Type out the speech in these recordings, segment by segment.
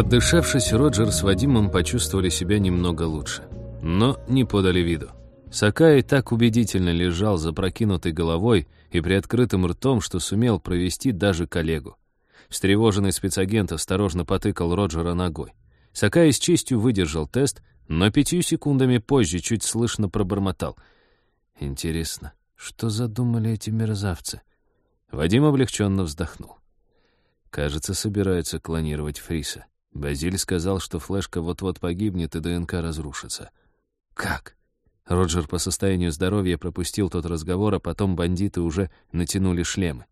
Отдышавшись, Роджер с Вадимом почувствовали себя немного лучше, но не подали виду. Сакай так убедительно лежал запрокинутой головой и приоткрытым ртом, что сумел провести даже коллегу. Встревоженный спецагент осторожно потыкал Роджера ногой. Сакай с честью выдержал тест, но пятью секундами позже чуть слышно пробормотал. «Интересно, что задумали эти мерзавцы?» Вадим облегченно вздохнул. Кажется, собираются клонировать Фриса. Базиль сказал, что флешка вот-вот погибнет и ДНК разрушится. «Как?» Роджер по состоянию здоровья пропустил тот разговор, а потом бандиты уже натянули шлемы.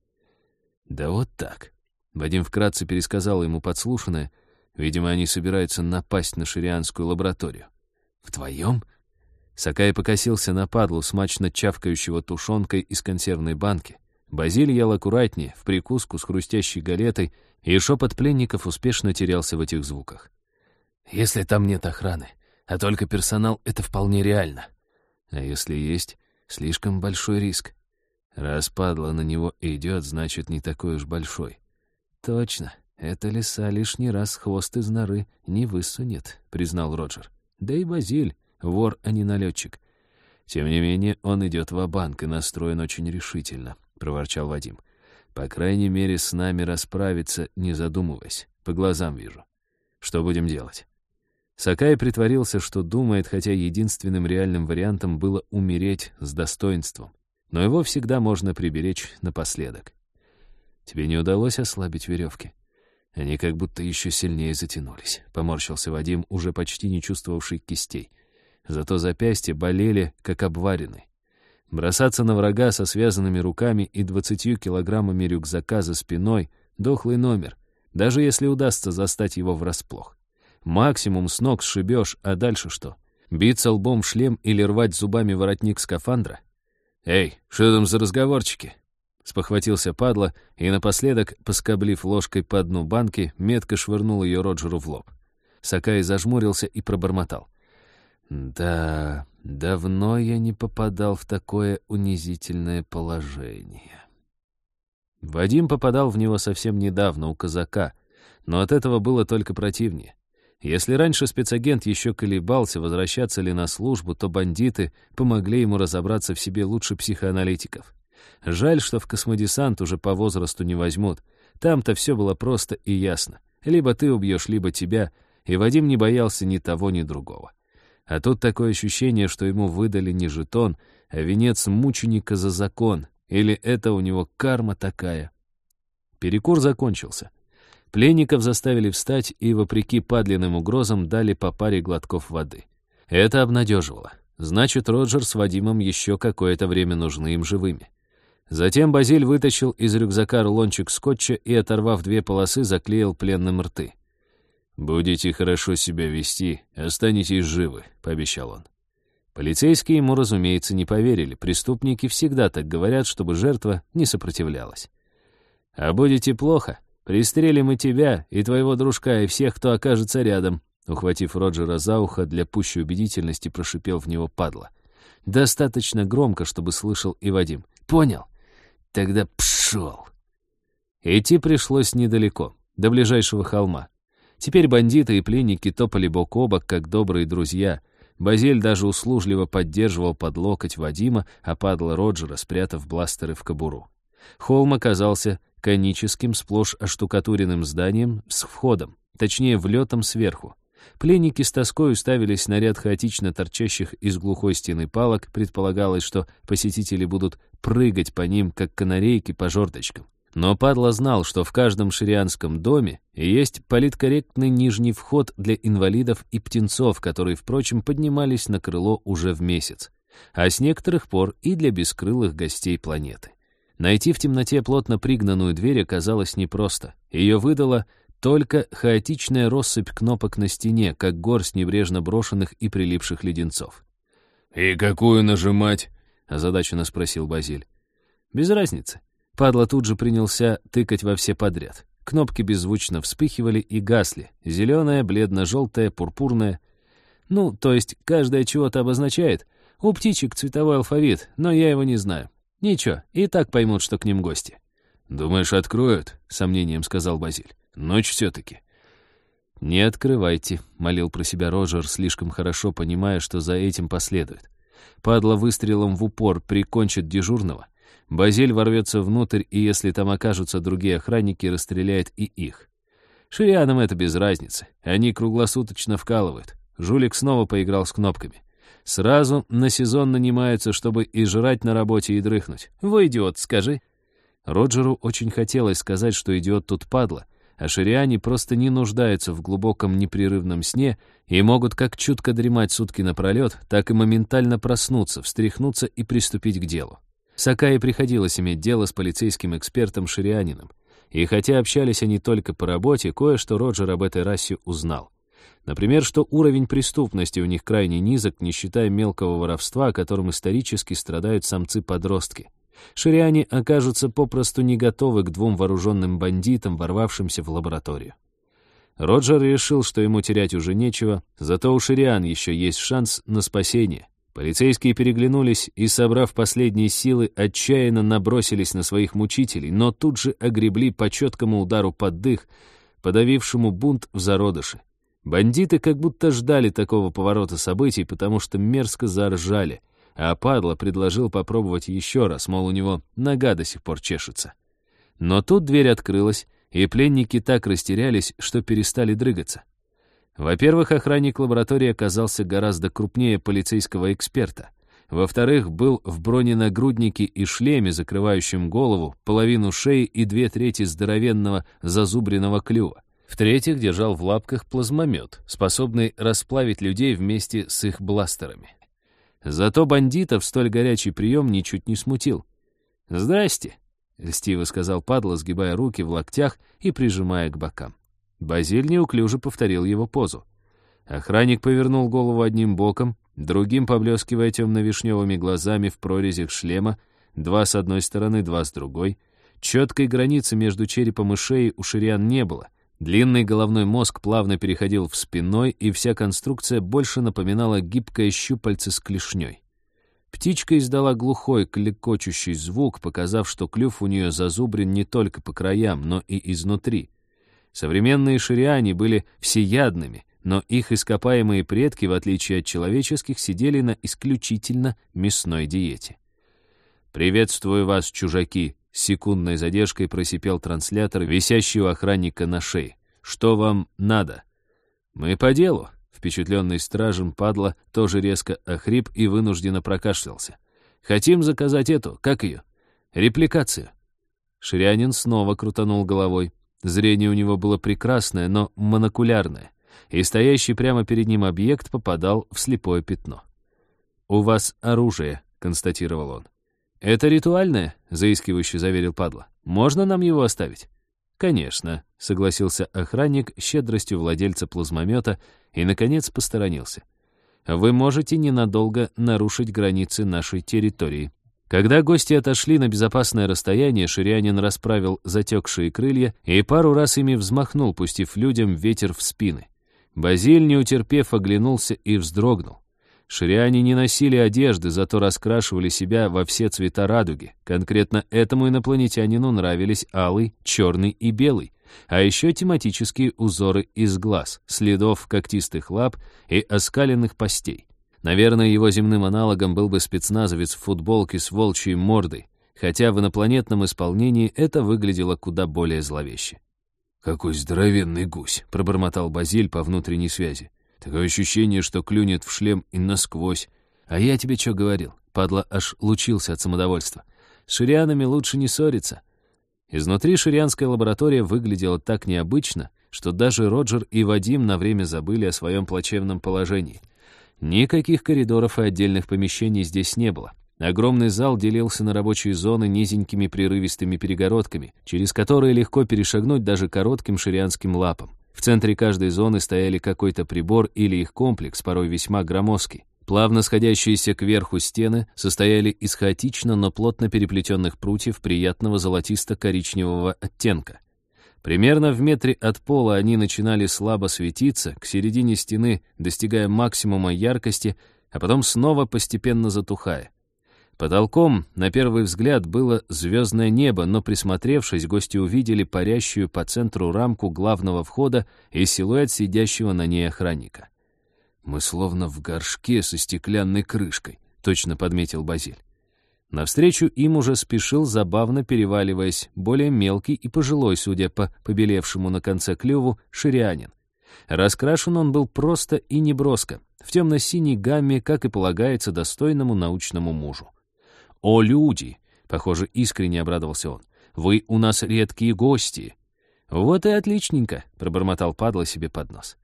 «Да вот так». Вадим вкратце пересказал ему подслушанное. Видимо, они собираются напасть на ширианскую лабораторию. «Вдвоем?» Сакай покосился на падлу, смачно чавкающего тушенкой из консервной банки. Базиль ел аккуратнее, в прикуску с хрустящей галетой, и шепот пленников успешно терялся в этих звуках. «Если там нет охраны, а только персонал, это вполне реально. А если есть, слишком большой риск. Раз падла на него идет, значит, не такой уж большой. Точно, эта лиса лишний раз хвост из норы не высунет, признал Роджер. Да и Базиль, вор, а не налетчик. Тем не менее, он идет в банк и настроен очень решительно, проворчал Вадим. По крайней мере, с нами расправиться, не задумываясь. По глазам вижу. Что будем делать? Сакай притворился, что думает, хотя единственным реальным вариантом было умереть с достоинством. Но его всегда можно приберечь напоследок. Тебе не удалось ослабить веревки? Они как будто еще сильнее затянулись. Поморщился Вадим, уже почти не чувствовавший кистей. Зато запястья болели, как обваренные. Бросаться на врага со связанными руками и двадцатью килограммами рюкзака за спиной — дохлый номер, даже если удастся застать его врасплох. Максимум с ног сшибешь, а дальше что? Биться лбом в шлем или рвать зубами воротник скафандра? «Эй, что там за разговорчики?» Спохватился падла и напоследок, поскоблив ложкой по дну банки, метко швырнул ее Роджеру в лоб. Сакай зажмурился и пробормотал. «Да, давно я не попадал в такое унизительное положение». Вадим попадал в него совсем недавно, у казака, но от этого было только противнее. Если раньше спецагент еще колебался, возвращаться ли на службу, то бандиты помогли ему разобраться в себе лучше психоаналитиков. Жаль, что в космодесант уже по возрасту не возьмут. Там-то все было просто и ясно. Либо ты убьешь, либо тебя, и Вадим не боялся ни того, ни другого. А тут такое ощущение, что ему выдали не жетон, а венец мученика за закон, или это у него карма такая. Перекур закончился. Пленников заставили встать и, вопреки падленным угрозам, дали по паре глотков воды. Это обнадеживало. Значит, Роджер с Вадимом еще какое-то время нужны им живыми. Затем Базиль вытащил из рюкзака рулончик скотча и, оторвав две полосы, заклеил пленным рты. «Будете хорошо себя вести, останетесь живы», — пообещал он. Полицейские ему, разумеется, не поверили. Преступники всегда так говорят, чтобы жертва не сопротивлялась. «А будете плохо, Пристрелим и тебя, и твоего дружка, и всех, кто окажется рядом», ухватив Роджера за ухо, для пущей убедительности прошипел в него падла. Достаточно громко, чтобы слышал и Вадим. «Понял? Тогда пшел!» Идти пришлось недалеко, до ближайшего холма. Теперь бандиты и пленники топали бок о бок, как добрые друзья. Базель даже услужливо поддерживал под локоть Вадима, а падла Роджера, спрятав бластеры в кобуру. Холм оказался коническим, сплошь оштукатуренным зданием с входом, точнее, влетом сверху. Пленники с тоской уставились на ряд хаотично торчащих из глухой стены палок, предполагалось, что посетители будут прыгать по ним, как канарейки по жердочкам. Но Падла знал, что в каждом ширианском доме есть политкорректный нижний вход для инвалидов и птенцов, которые, впрочем, поднимались на крыло уже в месяц, а с некоторых пор и для бескрылых гостей планеты. Найти в темноте плотно пригнанную дверь оказалось непросто. Ее выдала только хаотичная россыпь кнопок на стене, как горсть небрежно брошенных и прилипших леденцов. «И какую нажимать?» — озадаченно спросил Базиль. «Без разницы». Падла тут же принялся тыкать во все подряд. Кнопки беззвучно вспыхивали и гасли. Зеленая, бледно-желтая, пурпурная. Ну, то есть каждая чего-то обозначает. У птичек цветовой алфавит, но я его не знаю. «Ничего, и так поймут, что к ним гости». «Думаешь, откроют?» — сомнением сказал Базиль. «Ночь все-таки». «Не открывайте», — молил про себя Роджер, слишком хорошо понимая, что за этим последует. Падла выстрелом в упор прикончит дежурного. Базиль ворвется внутрь, и если там окажутся другие охранники, расстреляет и их. Ширианам это без разницы. Они круглосуточно вкалывают. Жулик снова поиграл с кнопками. Сразу на сезон нанимаются, чтобы и жрать на работе, и дрыхнуть. Вы идиот, скажи. Роджеру очень хотелось сказать, что идиот тут падла, а шириане просто не нуждаются в глубоком непрерывном сне и могут как чутко дремать сутки напролет, так и моментально проснуться, встряхнуться и приступить к делу. Сакае приходилось иметь дело с полицейским экспертом-ширианином. И хотя общались они только по работе, кое-что Роджер об этой расе узнал. Например, что уровень преступности у них крайне низок, не считая мелкого воровства, которым исторически страдают самцы-подростки. Шириане окажутся попросту не готовы к двум вооруженным бандитам, ворвавшимся в лабораторию. Роджер решил, что ему терять уже нечего, зато у Шириан еще есть шанс на спасение. Полицейские переглянулись и, собрав последние силы, отчаянно набросились на своих мучителей, но тут же огребли по четкому удару под дых, подавившему бунт в зародыше. Бандиты как будто ждали такого поворота событий, потому что мерзко заржали, а Падла предложил попробовать еще раз, мол, у него нога до сих пор чешется. Но тут дверь открылась, и пленники так растерялись, что перестали дрыгаться. Во-первых, охранник лаборатории оказался гораздо крупнее полицейского эксперта. Во-вторых, был в броненагруднике и шлеме, закрывающем голову, половину шеи и две трети здоровенного зазубренного клюва. В-третьих, держал в лапках плазмомет, способный расплавить людей вместе с их бластерами. Зато бандитов столь горячий прием ничуть не смутил. «Здрасте», — льстиво сказал падла, сгибая руки в локтях и прижимая к бокам. Базиль неуклюже повторил его позу. Охранник повернул голову одним боком, другим поблескивая темно-вишневыми глазами в прорезях шлема, два с одной стороны, два с другой. Четкой границы между черепом и шеей у шириан не было — Длинный головной мозг плавно переходил в спиной, и вся конструкция больше напоминала гибкое щупальце с клешней. Птичка издала глухой, клекочущий звук, показав, что клюв у нее зазубрен не только по краям, но и изнутри. Современные шириане были всеядными, но их ископаемые предки, в отличие от человеческих, сидели на исключительно мясной диете. «Приветствую вас, чужаки!» Секундной задержкой просипел транслятор, висящий у охранника на шее. «Что вам надо?» «Мы по делу», Впечатленный стражем падла тоже резко охрип и вынужденно прокашлялся. «Хотим заказать эту, как ее? Репликацию». Ширянин снова крутанул головой. Зрение у него было прекрасное, но монокулярное, и стоящий прямо перед ним объект попадал в слепое пятно. «У вас оружие», — констатировал он. «Это ритуальное?» — заискивающе заверил падла. «Можно нам его оставить?» «Конечно», — согласился охранник щедростью владельца плазмомета и, наконец, посторонился. «Вы можете ненадолго нарушить границы нашей территории». Когда гости отошли на безопасное расстояние, Ширянин расправил затекшие крылья и пару раз ими взмахнул, пустив людям ветер в спины. Базиль, не утерпев, оглянулся и вздрогнул. Шириане не носили одежды, зато раскрашивали себя во все цвета радуги. Конкретно этому инопланетянину нравились алый, черный и белый, а еще тематические узоры из глаз, следов когтистых лап и оскаленных постей. Наверное, его земным аналогом был бы спецназовец в футболке с волчьей мордой, хотя в инопланетном исполнении это выглядело куда более зловеще. «Какой здоровенный гусь!» — пробормотал Базиль по внутренней связи. Такое ощущение, что клюнет в шлем и насквозь. А я тебе что говорил? Падла аж лучился от самодовольства. С ширианами лучше не ссориться. Изнутри ширианская лаборатория выглядела так необычно, что даже Роджер и Вадим на время забыли о своем плачевном положении. Никаких коридоров и отдельных помещений здесь не было. Огромный зал делился на рабочие зоны низенькими прерывистыми перегородками, через которые легко перешагнуть даже коротким ширианским лапам. В центре каждой зоны стояли какой-то прибор или их комплекс, порой весьма громоздкий. Плавно сходящиеся кверху стены состояли из хаотично, но плотно переплетенных прутьев приятного золотисто-коричневого оттенка. Примерно в метре от пола они начинали слабо светиться, к середине стены достигая максимума яркости, а потом снова постепенно затухая. Потолком, на первый взгляд, было звездное небо, но присмотревшись, гости увидели парящую по центру рамку главного входа и силуэт сидящего на ней охранника. «Мы словно в горшке со стеклянной крышкой», — точно подметил Базиль. Навстречу им уже спешил, забавно переваливаясь, более мелкий и пожилой, судя по побелевшему на конце клюву, ширианин. Раскрашен он был просто и неброско, в темно-синей гамме, как и полагается достойному научному мужу. «О, люди!» — похоже, искренне обрадовался он. «Вы у нас редкие гости!» «Вот и отличненько!» — пробормотал падла себе под нос.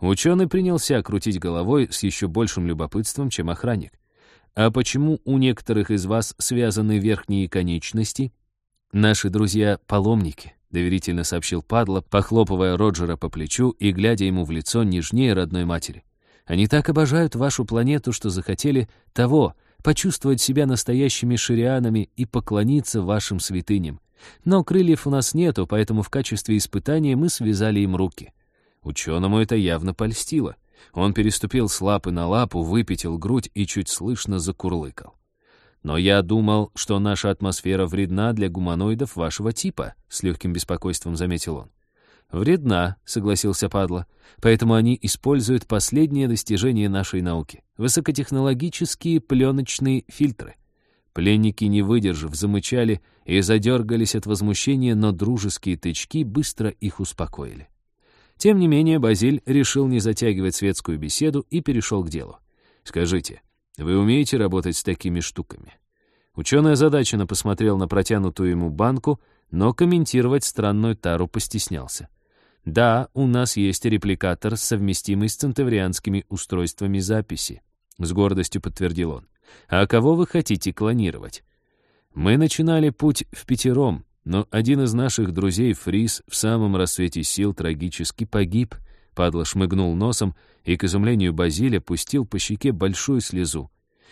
Ученый принялся крутить головой с еще большим любопытством, чем охранник. «А почему у некоторых из вас связаны верхние конечности?» «Наши друзья-паломники», — доверительно сообщил падла, похлопывая Роджера по плечу и глядя ему в лицо нежнее родной матери. «Они так обожают вашу планету, что захотели того, почувствовать себя настоящими ширианами и поклониться вашим святыням. Но крыльев у нас нету, поэтому в качестве испытания мы связали им руки. Ученому это явно польстило. Он переступил с лапы на лапу, выпятил грудь и чуть слышно закурлыкал. «Но я думал, что наша атмосфера вредна для гуманоидов вашего типа», — с легким беспокойством заметил он. «Вредна», — согласился Падла. «Поэтому они используют последнее достижение нашей науки — высокотехнологические пленочные фильтры». Пленники, не выдержав, замычали и задергались от возмущения, но дружеские тычки быстро их успокоили. Тем не менее, Базиль решил не затягивать светскую беседу и перешел к делу. «Скажите, вы умеете работать с такими штуками?» Ученый озадаченно посмотрел на протянутую ему банку, но комментировать странную тару постеснялся. Да, у нас есть репликатор, совместимый с центаврианскими устройствами записи. С гордостью подтвердил он. А кого вы хотите клонировать? Мы начинали путь в пятером, но один из наших друзей, Фрис, в самом рассвете сил трагически погиб. Падла шмыгнул носом и, к изумлению Базиля, пустил по щеке большую слезу.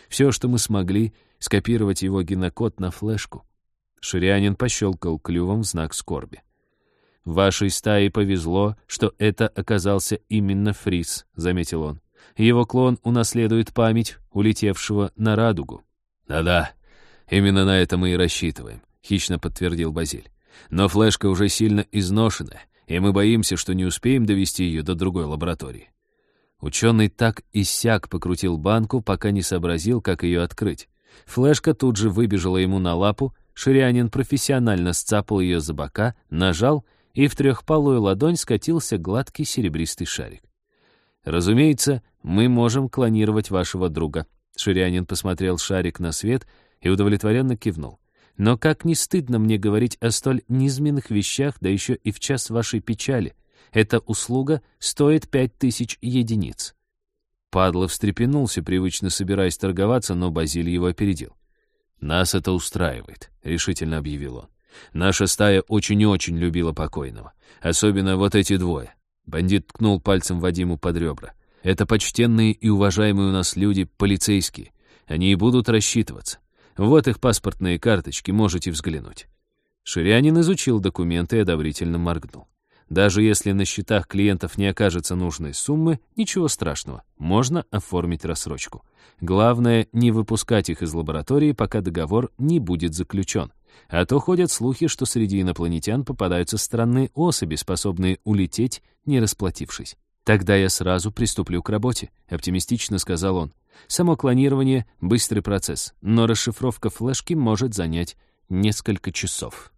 Все, что мы смогли, скопировать его генокод на флешку. Ширянин пощелкал клювом в знак скорби. «Вашей стае повезло, что это оказался именно Фрис», — заметил он. «Его клон унаследует память улетевшего на радугу». «Да-да, именно на это мы и рассчитываем», — хищно подтвердил Базиль. «Но флешка уже сильно изношена, и мы боимся, что не успеем довести ее до другой лаборатории». Ученый так и сяк покрутил банку, пока не сообразил, как ее открыть. Флешка тут же выбежала ему на лапу, Ширянин профессионально сцапал ее за бока, нажал — и в трехпалую ладонь скатился гладкий серебристый шарик. «Разумеется, мы можем клонировать вашего друга». Ширянин посмотрел шарик на свет и удовлетворенно кивнул. «Но как не стыдно мне говорить о столь низменных вещах, да еще и в час вашей печали. Эта услуга стоит пять тысяч единиц». Падла встрепенулся, привычно собираясь торговаться, но Базилий его опередил. «Нас это устраивает», — решительно объявил он. Наша стая очень и очень любила покойного. Особенно вот эти двое. Бандит ткнул пальцем Вадиму под ребра. Это почтенные и уважаемые у нас люди, полицейские. Они и будут рассчитываться. Вот их паспортные карточки, можете взглянуть. Ширянин изучил документы и одобрительно моргнул. Даже если на счетах клиентов не окажется нужной суммы, ничего страшного, можно оформить рассрочку. Главное, не выпускать их из лаборатории, пока договор не будет заключен. А то ходят слухи, что среди инопланетян попадаются странные особи, способные улететь, не расплатившись. «Тогда я сразу приступлю к работе», — оптимистично сказал он. «Само клонирование — быстрый процесс, но расшифровка флешки может занять несколько часов».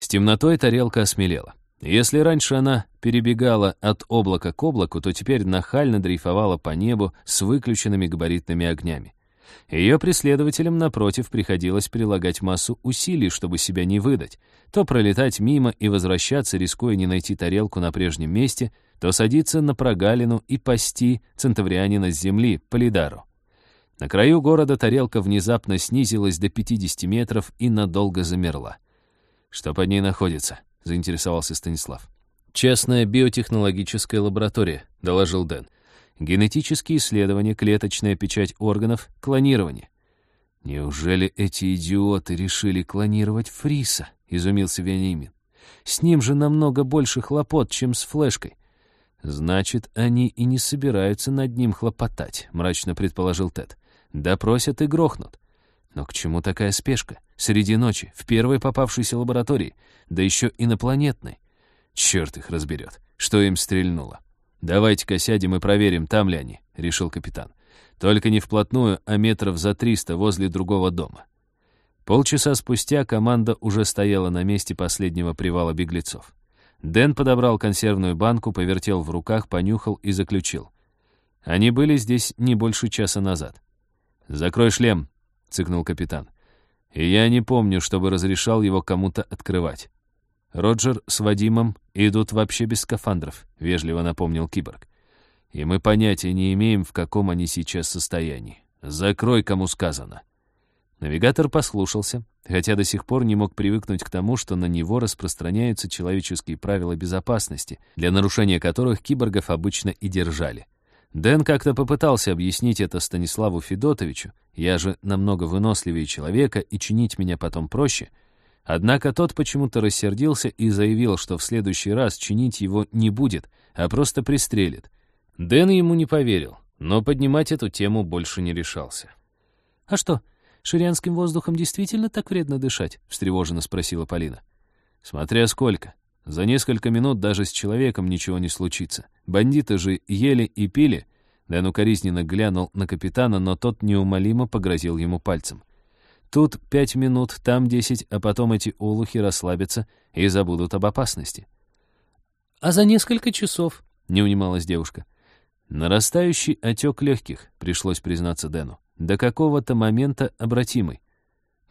С темнотой тарелка осмелела. Если раньше она перебегала от облака к облаку, то теперь нахально дрейфовала по небу с выключенными габаритными огнями. Ее преследователям, напротив, приходилось прилагать массу усилий, чтобы себя не выдать, то пролетать мимо и возвращаться, рискуя не найти тарелку на прежнем месте, то садиться на прогалину и пасти центаврианина с земли, Полидару. На краю города тарелка внезапно снизилась до 50 метров и надолго замерла. «Что под ней находится?» — заинтересовался Станислав. «Частная биотехнологическая лаборатория», — доложил Дэн генетические исследования, клеточная печать органов, клонирование. «Неужели эти идиоты решили клонировать Фриса?» — изумился Вениамин. «С ним же намного больше хлопот, чем с флешкой». «Значит, они и не собираются над ним хлопотать», — мрачно предположил Тед. «Допросят и грохнут. Но к чему такая спешка? Среди ночи, в первой попавшейся лаборатории, да еще инопланетной. Черт их разберет, что им стрельнуло. «Давайте-ка сядем и проверим, там ли они», — решил капитан. «Только не вплотную, а метров за триста возле другого дома». Полчаса спустя команда уже стояла на месте последнего привала беглецов. Дэн подобрал консервную банку, повертел в руках, понюхал и заключил. Они были здесь не больше часа назад. «Закрой шлем», — цыкнул капитан. «И я не помню, чтобы разрешал его кому-то открывать». «Роджер с Вадимом идут вообще без скафандров», — вежливо напомнил киборг. «И мы понятия не имеем, в каком они сейчас состоянии. Закрой, кому сказано». Навигатор послушался, хотя до сих пор не мог привыкнуть к тому, что на него распространяются человеческие правила безопасности, для нарушения которых киборгов обычно и держали. Дэн как-то попытался объяснить это Станиславу Федотовичу, я же намного выносливее человека, и чинить меня потом проще. Однако тот почему-то рассердился и заявил, что в следующий раз чинить его не будет, а просто пристрелит. Дэн ему не поверил, но поднимать эту тему больше не решался. «А что, ширянским воздухом действительно так вредно дышать?» — встревоженно спросила Полина. «Смотря сколько. За несколько минут даже с человеком ничего не случится. Бандиты же ели и пили. Дэн укоризненно глянул на капитана, но тот неумолимо погрозил ему пальцем. Тут пять минут, там десять, а потом эти олухи расслабятся и забудут об опасности. «А за несколько часов?» — не унималась девушка. Нарастающий отек легких, пришлось признаться Дэну. До какого-то момента обратимый.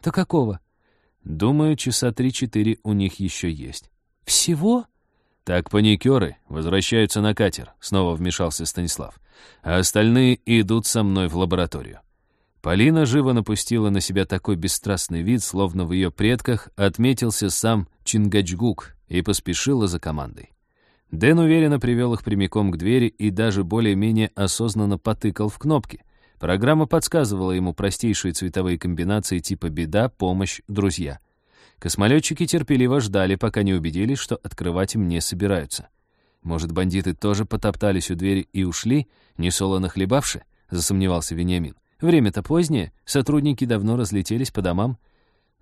До какого? Думаю, часа три-четыре у них еще есть. «Всего?» «Так паникеры возвращаются на катер», — снова вмешался Станислав. «А остальные идут со мной в лабораторию». Полина живо напустила на себя такой бесстрастный вид, словно в ее предках отметился сам Чингачгук и поспешила за командой. Дэн уверенно привел их прямиком к двери и даже более-менее осознанно потыкал в кнопки. Программа подсказывала ему простейшие цветовые комбинации типа «беда», «помощь», «друзья». Космолетчики терпеливо ждали, пока не убедились, что открывать им не собираются. Может, бандиты тоже потоптались у двери и ушли, не солоно хлебавши? Засомневался Вениамин. Время-то позднее, сотрудники давно разлетелись по домам.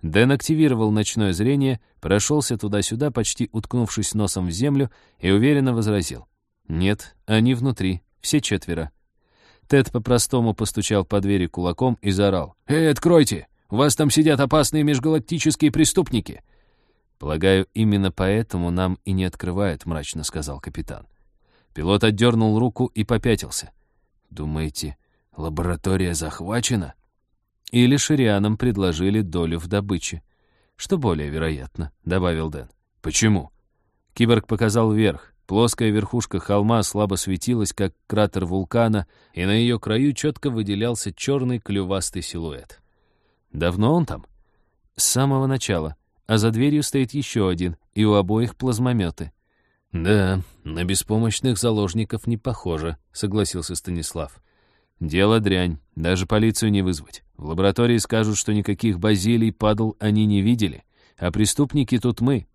Дэн активировал ночное зрение, прошелся туда-сюда, почти уткнувшись носом в землю, и уверенно возразил. «Нет, они внутри, все четверо». Тед по-простому постучал по двери кулаком и заорал. «Эй, откройте! У вас там сидят опасные межгалактические преступники!» «Полагаю, именно поэтому нам и не открывают», — мрачно сказал капитан. Пилот отдернул руку и попятился. «Думаете, лаборатория захвачена?» Или ширианам предложили долю в добыче. «Что более вероятно», — добавил Дэн. «Почему?» Киборг показал вверх. Плоская верхушка холма слабо светилась, как кратер вулкана, и на ее краю четко выделялся черный клювастый силуэт. Давно он там? С самого начала. А за дверью стоит еще один, и у обоих плазмометы. Да, на беспомощных заложников не похоже, согласился Станислав. Дело дрянь, даже полицию не вызвать. В лаборатории скажут, что никаких базилий падал они не видели, а преступники тут мы.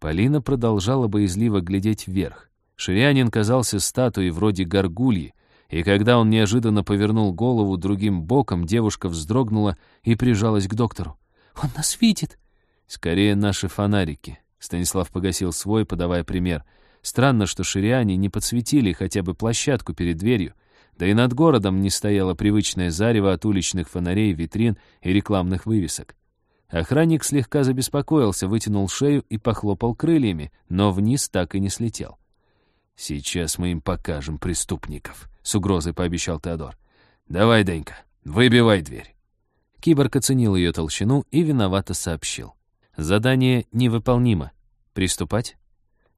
Полина продолжала боязливо глядеть вверх. Ширянин казался статуей вроде горгульи, и когда он неожиданно повернул голову другим боком, девушка вздрогнула и прижалась к доктору. «Он нас видит!» «Скорее наши фонарики», — Станислав погасил свой, подавая пример. Странно, что шириане не подсветили хотя бы площадку перед дверью, да и над городом не стояло привычное зарево от уличных фонарей, витрин и рекламных вывесок. Охранник слегка забеспокоился, вытянул шею и похлопал крыльями, но вниз так и не слетел. «Сейчас мы им покажем преступников», — с угрозой пообещал Теодор. «Давай, Денька, выбивай дверь». Киборг оценил ее толщину и виновато сообщил. «Задание невыполнимо. Приступать?»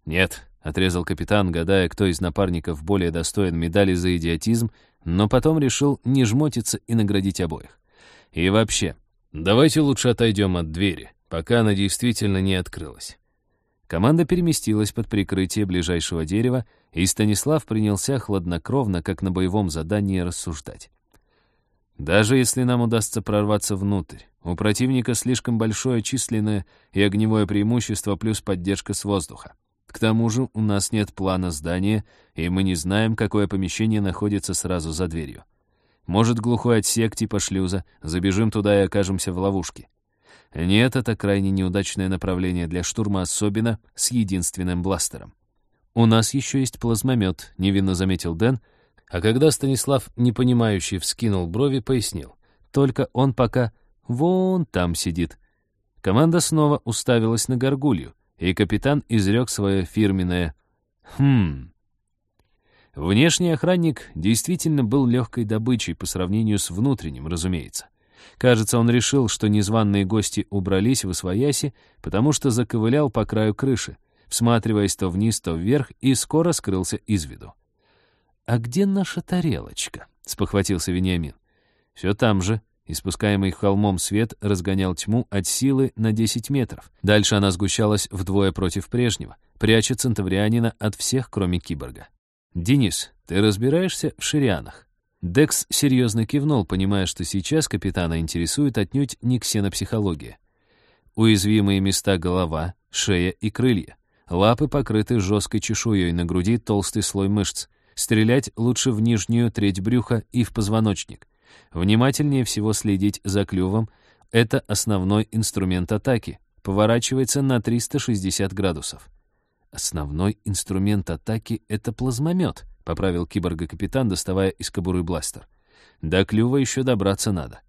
«Нет», — отрезал капитан, гадая, кто из напарников более достоин медали за идиотизм, но потом решил не жмотиться и наградить обоих. «И вообще, давайте лучше отойдем от двери, пока она действительно не открылась». Команда переместилась под прикрытие ближайшего дерева, и Станислав принялся хладнокровно, как на боевом задании, рассуждать. Даже если нам удастся прорваться внутрь, у противника слишком большое численное и огневое преимущество плюс поддержка с воздуха. К тому же у нас нет плана здания, и мы не знаем, какое помещение находится сразу за дверью. Может, глухой отсек типа шлюза. Забежим туда и окажемся в ловушке. Нет, это крайне неудачное направление для штурма, особенно с единственным бластером. «У нас еще есть плазмомет», — невинно заметил Дэн, а когда Станислав, непонимающий, вскинул брови, пояснил. «Только он пока вон там сидит». Команда снова уставилась на горгулью, и капитан изрек свое фирменное «Хм». Внешний охранник действительно был легкой добычей по сравнению с внутренним, разумеется. Кажется, он решил, что незваные гости убрались в освояси, потому что заковылял по краю крыши, всматриваясь то вниз, то вверх, и скоро скрылся из виду. «А где наша тарелочка?» — спохватился Вениамин. «Все там же». Испускаемый холмом свет разгонял тьму от силы на 10 метров. Дальше она сгущалась вдвое против прежнего, пряча центаврианина от всех, кроме киборга. «Денис, ты разбираешься в ширианах?» Декс серьезно кивнул, понимая, что сейчас капитана интересует отнюдь не ксенопсихология. Уязвимые места голова, шея и крылья. Лапы покрыты жесткой чешуей, на груди толстый слой мышц. Стрелять лучше в нижнюю треть брюха и в позвоночник. Внимательнее всего следить за клювом. Это основной инструмент атаки. Поворачивается на 360 градусов. Основной инструмент атаки — это плазмомет, поправил киборга-капитан, доставая из кобуры бластер. До клюва еще добраться надо.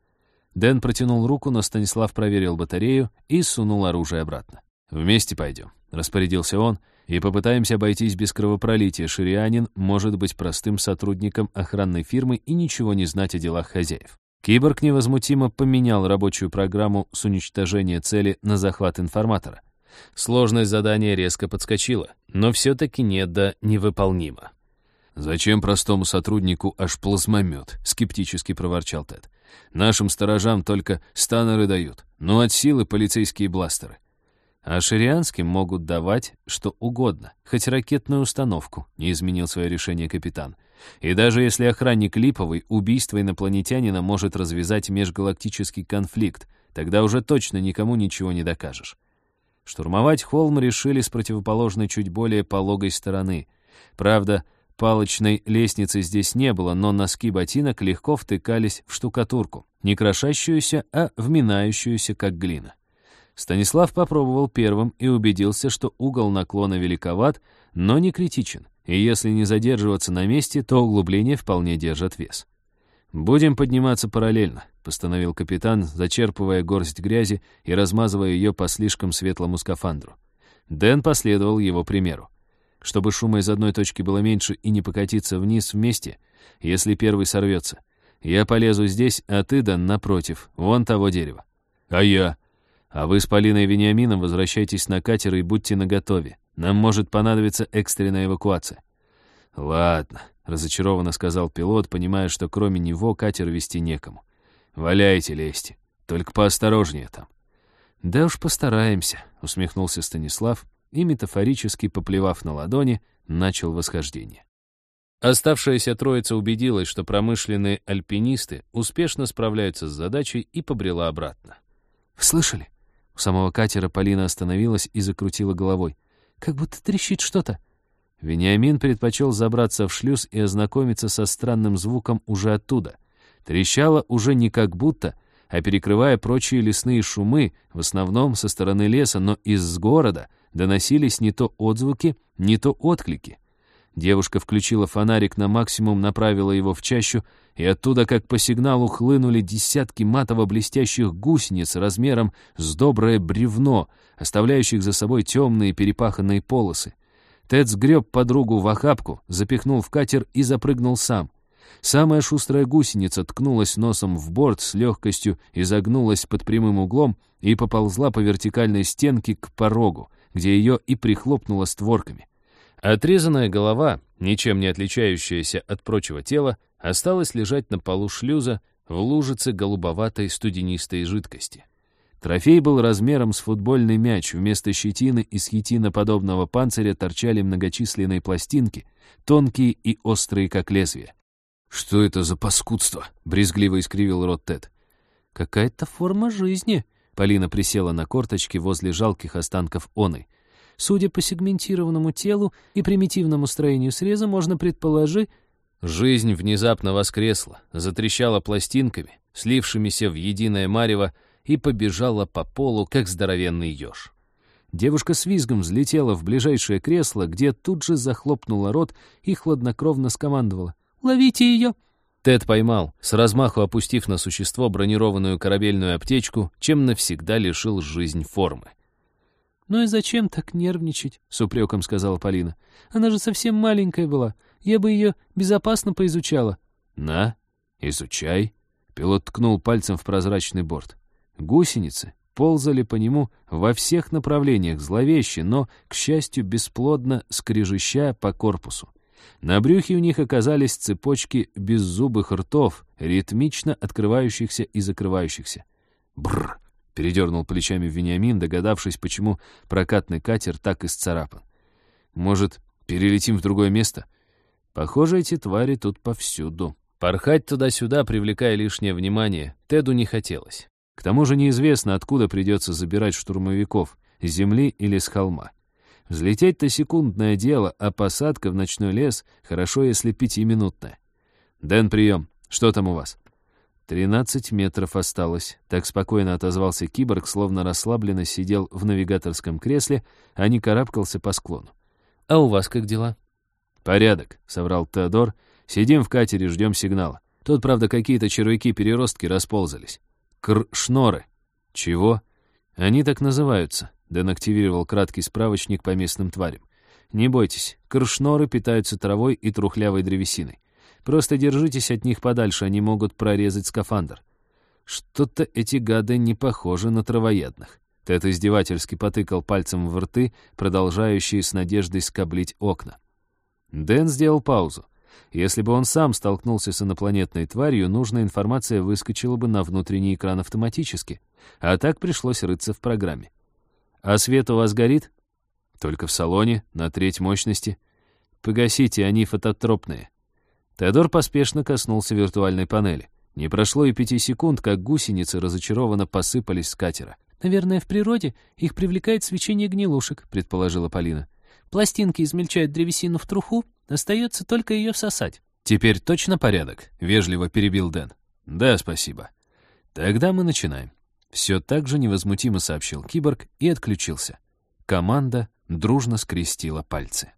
Дэн протянул руку, но Станислав проверил батарею и сунул оружие обратно. «Вместе пойдем», — распорядился он, «и попытаемся обойтись без кровопролития. Ширианин может быть простым сотрудником охранной фирмы и ничего не знать о делах хозяев». Киборг невозмутимо поменял рабочую программу с уничтожения цели на захват информатора. Сложность задания резко подскочила, но все-таки не до невыполнимо. «Зачем простому сотруднику аж плазмомет?» — скептически проворчал Тед. «Нашим сторожам только станеры дают, но от силы полицейские бластеры. А ширианским могут давать что угодно, хоть ракетную установку, не изменил свое решение капитан. И даже если охранник липовый, убийство инопланетянина может развязать межгалактический конфликт, тогда уже точно никому ничего не докажешь. Штурмовать холм решили с противоположной чуть более пологой стороны. Правда, палочной лестницы здесь не было, но носки ботинок легко втыкались в штукатурку, не крошащуюся, а вминающуюся, как глина. Станислав попробовал первым и убедился, что угол наклона великоват, но не критичен, и если не задерживаться на месте, то углубление вполне держит вес. «Будем подниматься параллельно», — постановил капитан, зачерпывая горсть грязи и размазывая ее по слишком светлому скафандру. Дэн последовал его примеру. Чтобы шума из одной точки было меньше и не покатиться вниз вместе, если первый сорвется. Я полезу здесь, а ты, Дэн, напротив, вон того дерева. «А я?» А вы с Полиной и Вениамином возвращайтесь на катер и будьте наготове. Нам может понадобиться экстренная эвакуация». «Ладно», — разочарованно сказал пилот, понимая, что кроме него катер вести некому. «Валяйте, лезьте. Только поосторожнее там». «Да уж постараемся», — усмехнулся Станислав и, метафорически поплевав на ладони, начал восхождение. Оставшаяся троица убедилась, что промышленные альпинисты успешно справляются с задачей и побрела обратно. «Вы слышали?» У самого катера Полина остановилась и закрутила головой. «Как будто трещит что-то». Вениамин предпочел забраться в шлюз и ознакомиться со странным звуком уже оттуда. Трещало уже не как будто, а перекрывая прочие лесные шумы, в основном со стороны леса, но из города доносились не то отзвуки, не то отклики. Девушка включила фонарик на максимум, направила его в чащу, и оттуда, как по сигналу, хлынули десятки матово-блестящих гусениц размером с доброе бревно, оставляющих за собой темные перепаханные полосы. Тед сгреб подругу в охапку, запихнул в катер и запрыгнул сам. Самая шустрая гусеница ткнулась носом в борт с легкостью, изогнулась под прямым углом и поползла по вертикальной стенке к порогу, где ее и прихлопнуло створками. Отрезанная голова, ничем не отличающаяся от прочего тела, осталась лежать на полу шлюза в лужице голубоватой студенистой жидкости. Трофей был размером с футбольный мяч. Вместо щетины из хитиноподобного панциря торчали многочисленные пластинки, тонкие и острые, как лезвие. «Что это за паскудство?» — брезгливо искривил рот Тед. «Какая-то форма жизни», — Полина присела на корточки возле жалких останков оной. Судя по сегментированному телу и примитивному строению среза, можно предположить... Жизнь внезапно воскресла, затрещала пластинками, слившимися в единое марево, и побежала по полу, как здоровенный еж. Девушка с визгом взлетела в ближайшее кресло, где тут же захлопнула рот и хладнокровно скомандовала. «Ловите ее!» Тед поймал, с размаху опустив на существо бронированную корабельную аптечку, чем навсегда лишил жизнь формы. «Ну и зачем так нервничать?» — с упреком сказала Полина. «Она же совсем маленькая была. Я бы ее безопасно поизучала». «На, изучай». Пилот ткнул пальцем в прозрачный борт. Гусеницы ползали по нему во всех направлениях зловеще, но, к счастью, бесплодно скрежеща по корпусу. На брюхе у них оказались цепочки беззубых ртов, ритмично открывающихся и закрывающихся. Бррр! Передернул плечами Вениамин, догадавшись, почему прокатный катер так исцарапан. «Может, перелетим в другое место?» Похоже, эти твари тут повсюду. Порхать туда-сюда, привлекая лишнее внимание, Теду не хотелось. К тому же неизвестно, откуда придется забирать штурмовиков, с земли или с холма. Взлететь-то секундное дело, а посадка в ночной лес хорошо, если пятиминутная. «Дэн, прием. Что там у вас?» «Тринадцать метров осталось», — так спокойно отозвался киборг, словно расслабленно сидел в навигаторском кресле, а не карабкался по склону. «А у вас как дела?» «Порядок», — соврал Теодор. «Сидим в катере, ждем сигнала. Тут, правда, какие-то червяки-переростки расползались. Кр-шноры». «Чего?» «Они так называются. Дэн активировал краткий справочник по местным тварям. «Не бойтесь, кршноры питаются травой и трухлявой древесиной. Просто держитесь от них подальше, они могут прорезать скафандр. Что-то эти гады не похожи на травоядных». Тед издевательски потыкал пальцем в рты, продолжающие с надеждой скоблить окна. Дэн сделал паузу. Если бы он сам столкнулся с инопланетной тварью, нужная информация выскочила бы на внутренний экран автоматически. А так пришлось рыться в программе. «А свет у вас горит?» «Только в салоне, на треть мощности. Погасите, они фототропные». Теодор поспешно коснулся виртуальной панели. Не прошло и пяти секунд, как гусеницы разочарованно посыпались с катера. «Наверное, в природе их привлекает свечение гнилушек», — предположила Полина. «Пластинки измельчают древесину в труху, остается только ее всосать». «Теперь точно порядок?» — вежливо перебил Дэн. «Да, спасибо. Тогда мы начинаем». Все так же невозмутимо сообщил киборг и отключился. Команда дружно скрестила пальцы.